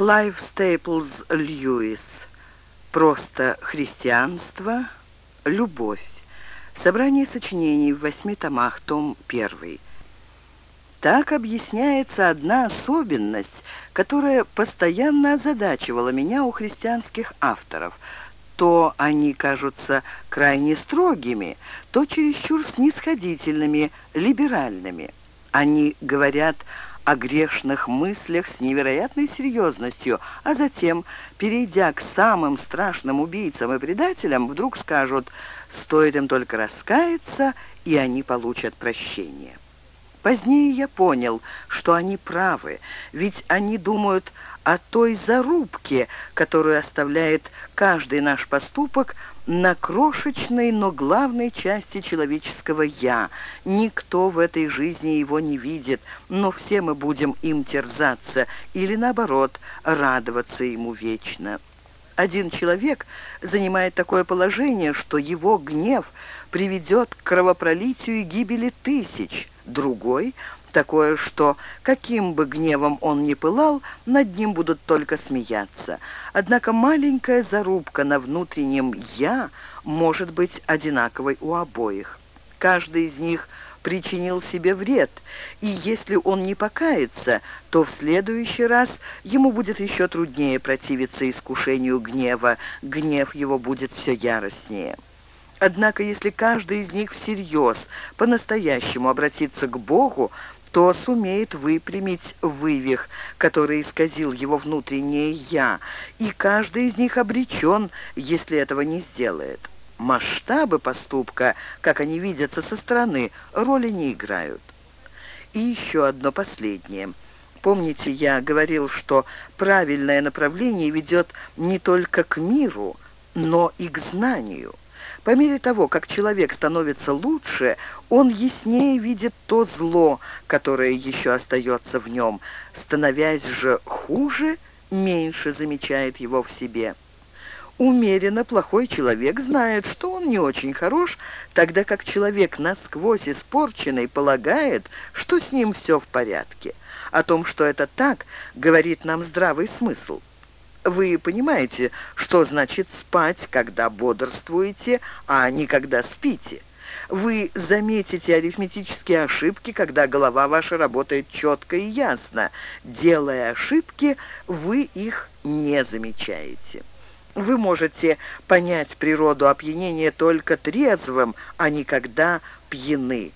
Клайв Стейплз Льюис. Просто христианство, любовь. Собрание сочинений в восьми томах, том первый. Так объясняется одна особенность, которая постоянно озадачивала меня у христианских авторов. То они кажутся крайне строгими, то чересчур снисходительными, либеральными. Они говорят о грешных мыслях с невероятной серьезностью, а затем, перейдя к самым страшным убийцам и предателям, вдруг скажут «стоит им только раскаяться, и они получат прощение». Позднее я понял, что они правы, ведь они думают о той зарубке, которую оставляет каждый наш поступок на крошечной, но главной части человеческого «я». Никто в этой жизни его не видит, но все мы будем им терзаться или, наоборот, радоваться ему вечно. Один человек занимает такое положение, что его гнев приведет к кровопролитию и гибели тысяч – другой — такое, что, каким бы гневом он ни пылал, над ним будут только смеяться. Однако маленькая зарубка на внутреннем «я» может быть одинаковой у обоих. Каждый из них причинил себе вред, и если он не покается, то в следующий раз ему будет еще труднее противиться искушению гнева, гнев его будет все яростнее. Однако, если каждый из них всерьез, по-настоящему обратиться к Богу, то сумеет выпрямить вывих, который исказил его внутреннее «я», и каждый из них обречен, если этого не сделает. Масштабы поступка, как они видятся со стороны, роли не играют. И еще одно последнее. Помните, я говорил, что правильное направление ведет не только к миру, но и к знанию. По мере того, как человек становится лучше, он яснее видит то зло, которое еще остается в нем. Становясь же хуже, меньше замечает его в себе. Умеренно плохой человек знает, что он не очень хорош, тогда как человек насквозь испорченный полагает, что с ним все в порядке. О том, что это так, говорит нам здравый смысл. Вы понимаете, что значит спать, когда бодрствуете, а не когда спите? Вы заметите арифметические ошибки, когда голова ваша работает четко и ясно. Делая ошибки, вы их не замечаете. Вы можете понять природу опьянения только трезвым, а не когда пьяны.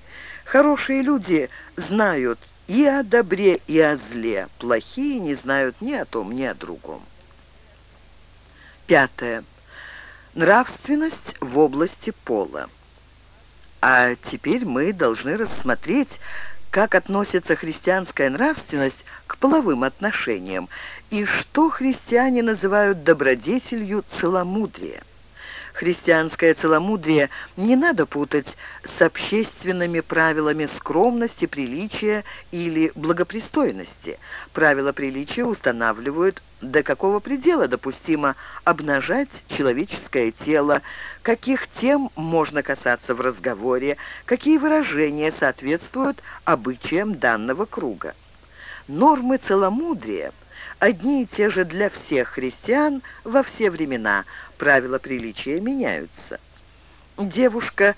Хорошие люди знают и о добре, и о зле. Плохие не знают ни о том, ни о другом. Пятое. Нравственность в области пола. А теперь мы должны рассмотреть, как относится христианская нравственность к половым отношениям и что христиане называют добродетелью целомудрия. Христианское целомудрие не надо путать с общественными правилами скромности, приличия или благопристойности. Правила приличия устанавливают, до какого предела допустимо обнажать человеческое тело, каких тем можно касаться в разговоре, какие выражения соответствуют обычаям данного круга. Нормы целомудрия – одни и те же для всех христиан во все времена. Правила приличия меняются. Девушка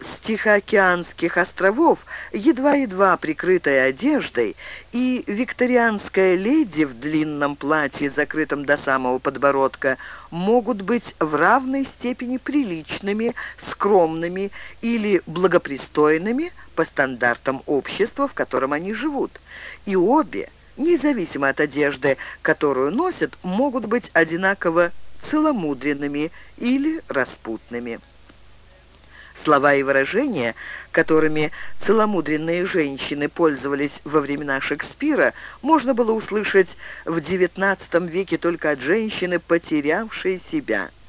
с Тихоокеанских островов, едва-едва прикрытая одеждой, и викторианская леди в длинном платье, закрытом до самого подбородка, могут быть в равной степени приличными, скромными или благопристойными по стандартам общества, в котором они живут. И обе – независимо от одежды, которую носят, могут быть одинаково целомудренными или распутными. Слова и выражения, которыми целомудренные женщины пользовались во времена Шекспира, можно было услышать в XIX веке только от женщины, потерявшей себя –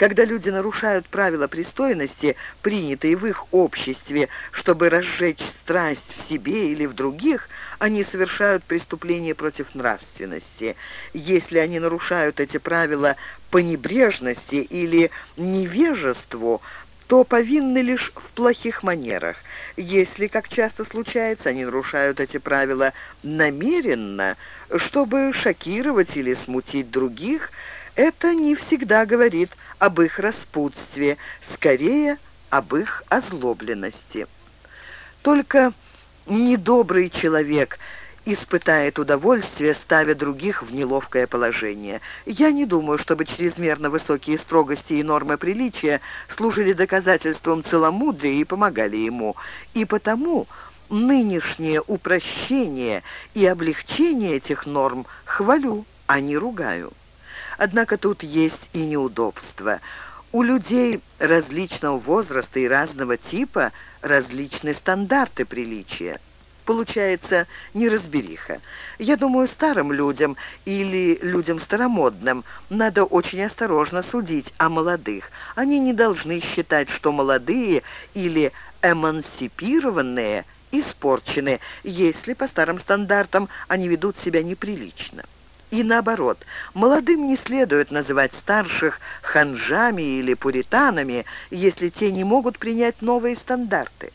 когда люди нарушают правила пристойности, принятые в их обществе, чтобы разжечь страсть в себе или в других, они совершают преступление против нравственности. Если они нарушают эти правила по небрежности или невежеству, то повинны лишь в плохих манерах. Если, как часто случается, они нарушают эти правила намеренно, чтобы шокировать или смутить других, это не всегда говорит об их распутстве, скорее об их озлобленности. Только недобрый человек – испытает удовольствие, ставя других в неловкое положение. Я не думаю, чтобы чрезмерно высокие строгости и нормы приличия служили доказательством целомудрия и помогали ему. И потому нынешнее упрощение и облегчение этих норм хвалю, а не ругаю. Однако тут есть и неудобства. У людей различного возраста и разного типа различные стандарты приличия получается неразбериха. Я думаю, старым людям или людям старомодным надо очень осторожно судить о молодых. Они не должны считать, что молодые или эмансипированные испорчены, если по старым стандартам они ведут себя неприлично. И наоборот, молодым не следует называть старших ханжами или пуританами, если те не могут принять новые стандарты.